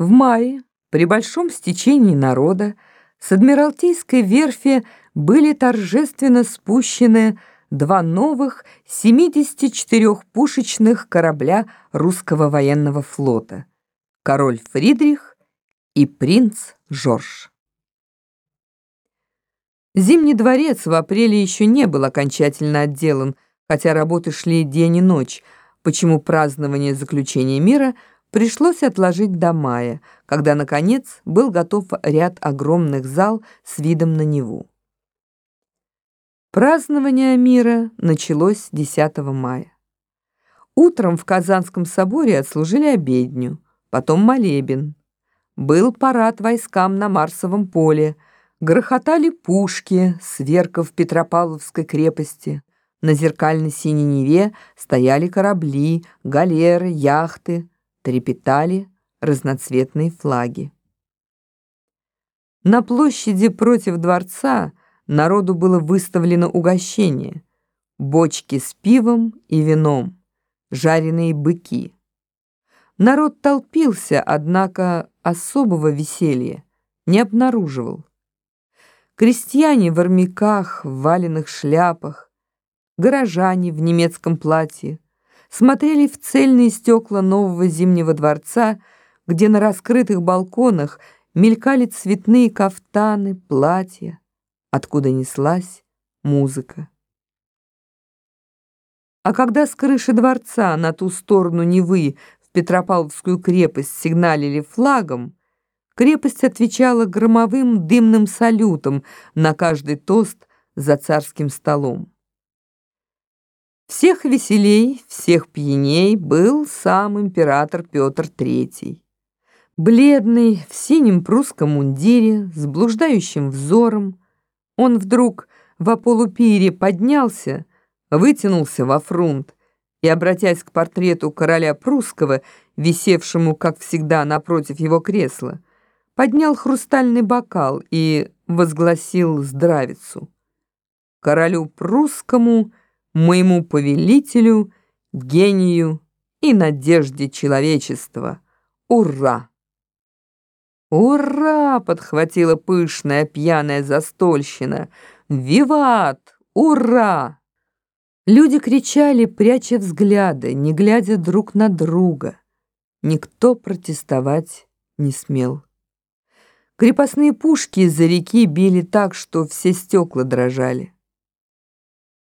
В мае, при большом стечении народа, с Адмиралтейской верфи были торжественно спущены два новых 74-пушечных корабля русского военного флота «Король Фридрих» и «Принц Жорж». Зимний дворец в апреле еще не был окончательно отделан, хотя работы шли день и ночь, почему празднование заключения мира – пришлось отложить до мая, когда, наконец, был готов ряд огромных зал с видом на Неву. Празднование мира началось 10 мая. Утром в Казанском соборе отслужили обедню, потом молебен. Был парад войскам на Марсовом поле, грохотали пушки сверков Петропавловской крепости. На зеркальной синей Неве стояли корабли, галеры, яхты, трепетали разноцветные флаги. На площади против дворца народу было выставлено угощение, бочки с пивом и вином, жареные быки. Народ толпился, однако особого веселья не обнаруживал. Крестьяне в армяках, в валенных шляпах, горожане в немецком платье, смотрели в цельные стекла нового зимнего дворца, где на раскрытых балконах мелькали цветные кафтаны, платья, откуда неслась музыка. А когда с крыши дворца на ту сторону Невы в Петропавловскую крепость сигналили флагом, крепость отвечала громовым дымным салютом на каждый тост за царским столом. Всех веселей, всех пьяней был сам император Петр III. Бледный, в синем прусском мундире, с блуждающим взором, он вдруг в полупире поднялся, вытянулся во фрунт и, обратясь к портрету короля прусского, висевшему, как всегда, напротив его кресла, поднял хрустальный бокал и возгласил здравицу. Королю прусскому — моему повелителю, гению и надежде человечества. Ура! «Ура!» — подхватила пышная пьяная застольщина. «Виват! Ура!» Люди кричали, пряча взгляды, не глядя друг на друга. Никто протестовать не смел. Крепостные пушки из-за реки били так, что все стекла дрожали.